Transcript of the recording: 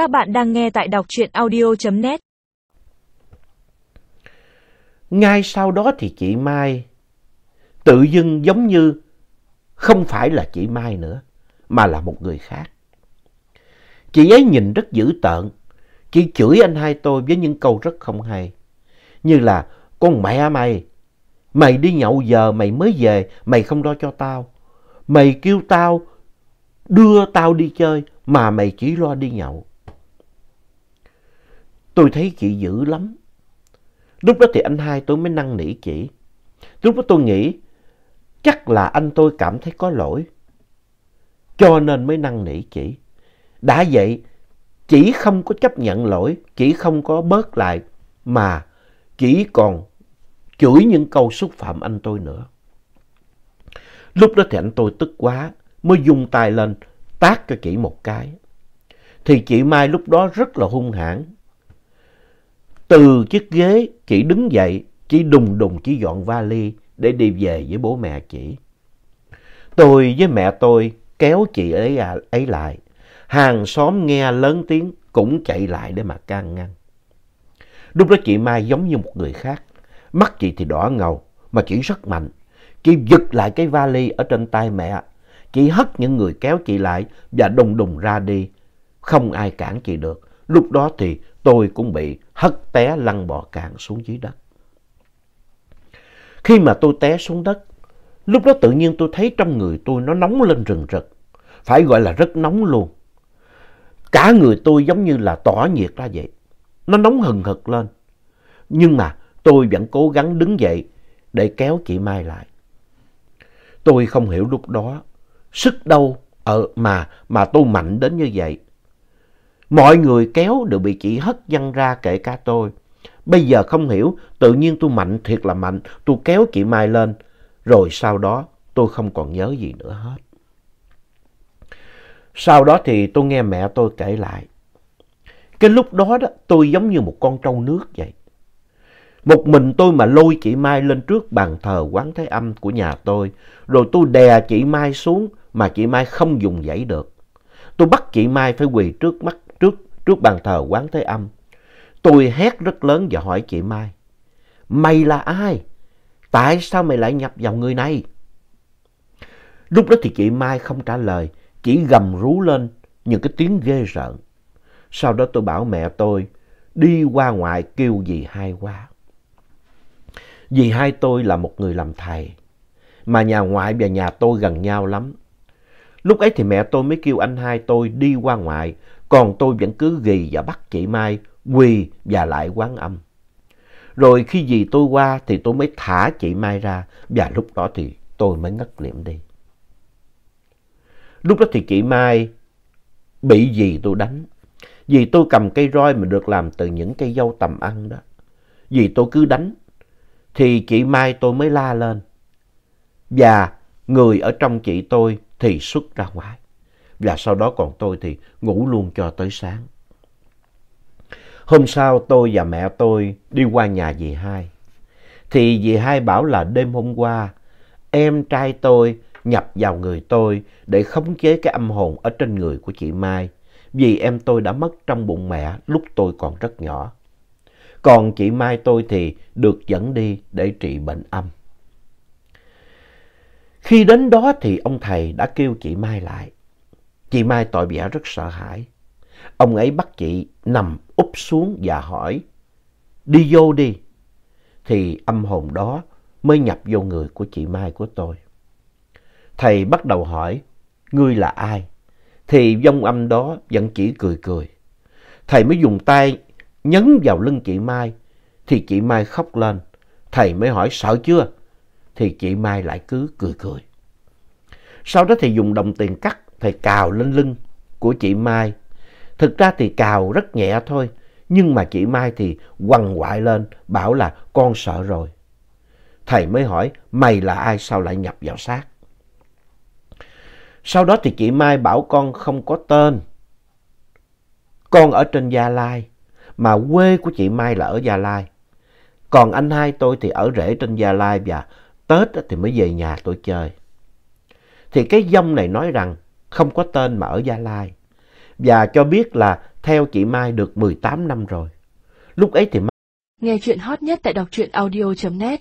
Các bạn đang nghe tại đọc truyện audio.net Ngay sau đó thì chị Mai tự dưng giống như không phải là chị Mai nữa, mà là một người khác. Chị ấy nhìn rất dữ tợn, chị chửi anh hai tôi với những câu rất không hay. Như là, con mẹ mày, mày đi nhậu giờ mày mới về, mày không lo cho tao. Mày kêu tao đưa tao đi chơi mà mày chỉ lo đi nhậu. Tôi thấy chị dữ lắm. Lúc đó thì anh hai tôi mới năn nỉ chị. Lúc đó tôi nghĩ chắc là anh tôi cảm thấy có lỗi. Cho nên mới năn nỉ chị. Đã vậy, chỉ không có chấp nhận lỗi, chỉ không có bớt lại, mà chỉ còn chửi những câu xúc phạm anh tôi nữa. Lúc đó thì anh tôi tức quá, mới dùng tay lên, tát cho chị một cái. Thì chị Mai lúc đó rất là hung hãn. Từ chiếc ghế, chị đứng dậy, chị đùng đùng chỉ dọn vali để đi về với bố mẹ chị. Tôi với mẹ tôi kéo chị ấy, à, ấy lại. Hàng xóm nghe lớn tiếng cũng chạy lại để mà can ngăn. Lúc đó chị Mai giống như một người khác. Mắt chị thì đỏ ngầu, mà chị rất mạnh. Chị giật lại cái vali ở trên tay mẹ. Chị hất những người kéo chị lại và đùng đùng ra đi. Không ai cản chị được. Lúc đó thì tôi cũng bị hất té lăn bò cạn xuống dưới đất. Khi mà tôi té xuống đất, lúc đó tự nhiên tôi thấy trong người tôi nó nóng lên rừng rực. Phải gọi là rất nóng luôn. Cả người tôi giống như là tỏa nhiệt ra vậy. Nó nóng hừng hực lên. Nhưng mà tôi vẫn cố gắng đứng dậy để kéo chị Mai lại. Tôi không hiểu lúc đó sức đâu ở mà mà tôi mạnh đến như vậy. Mọi người kéo đều bị chị hất văng ra kể cả tôi. Bây giờ không hiểu, tự nhiên tôi mạnh thiệt là mạnh, tôi kéo chị Mai lên, rồi sau đó tôi không còn nhớ gì nữa hết. Sau đó thì tôi nghe mẹ tôi kể lại. Cái lúc đó đó tôi giống như một con trâu nước vậy. Một mình tôi mà lôi chị Mai lên trước bàn thờ quán thế âm của nhà tôi, rồi tôi đè chị Mai xuống mà chị Mai không dùng dãy được. Tôi bắt chị Mai phải quỳ trước mắt trước bàn thờ quán thế âm. Tôi hét rất lớn và hỏi chị Mai, mày là ai? Tại sao mày lại nhập vào người này? Lúc đó thì chị Mai không trả lời, chỉ gầm rú lên những cái tiếng ghê rợn. Sau đó tôi bảo mẹ tôi đi qua ngoại kêu dì hai qua. Dì hai tôi là một người làm thầy, mà nhà ngoại và nhà tôi gần nhau lắm. Lúc ấy thì mẹ tôi mới kêu anh hai tôi đi qua ngoại, còn tôi vẫn cứ ghi và bắt chị Mai quỳ và lại quán âm. Rồi khi dì tôi qua thì tôi mới thả chị Mai ra và lúc đó thì tôi mới ngất liệm đi. Lúc đó thì chị Mai bị dì tôi đánh. Dì tôi cầm cây roi mà được làm từ những cây dâu tầm ăn đó. Dì tôi cứ đánh. Thì chị Mai tôi mới la lên. Và người ở trong chị tôi thì xuất ra ngoài. Và sau đó còn tôi thì ngủ luôn cho tới sáng. Hôm sau tôi và mẹ tôi đi qua nhà dì hai. Thì dì hai bảo là đêm hôm qua, em trai tôi nhập vào người tôi để khống chế cái âm hồn ở trên người của chị Mai. Vì em tôi đã mất trong bụng mẹ lúc tôi còn rất nhỏ. Còn chị Mai tôi thì được dẫn đi để trị bệnh âm. Khi đến đó thì ông thầy đã kêu chị Mai lại. Chị Mai tỏ vẻ rất sợ hãi. Ông ấy bắt chị nằm úp xuống và hỏi, đi vô đi. Thì âm hồn đó mới nhập vô người của chị Mai của tôi. Thầy bắt đầu hỏi, ngươi là ai? Thì vong âm đó vẫn chỉ cười cười. Thầy mới dùng tay nhấn vào lưng chị Mai, thì chị Mai khóc lên. Thầy mới hỏi sợ chưa? Thì chị Mai lại cứ cười cười. Sau đó thầy dùng đồng tiền cắt, thầy cào lên lưng của chị Mai. Thực ra thì cào rất nhẹ thôi, nhưng mà chị Mai thì quằn quại lên, bảo là con sợ rồi. Thầy mới hỏi, mày là ai sao lại nhập vào xác? Sau đó thì chị Mai bảo con không có tên. Con ở trên Gia Lai, mà quê của chị Mai là ở Gia Lai. Còn anh hai tôi thì ở rễ trên Gia Lai và Tết thì mới về nhà tôi chơi. Thì cái dông này nói rằng không có tên mà ở Gia Lai. và cho biết là theo chị Mai được 18 năm rồi. Lúc ấy thì Nghe chuyện hot nhất tại đọc truyện audio.net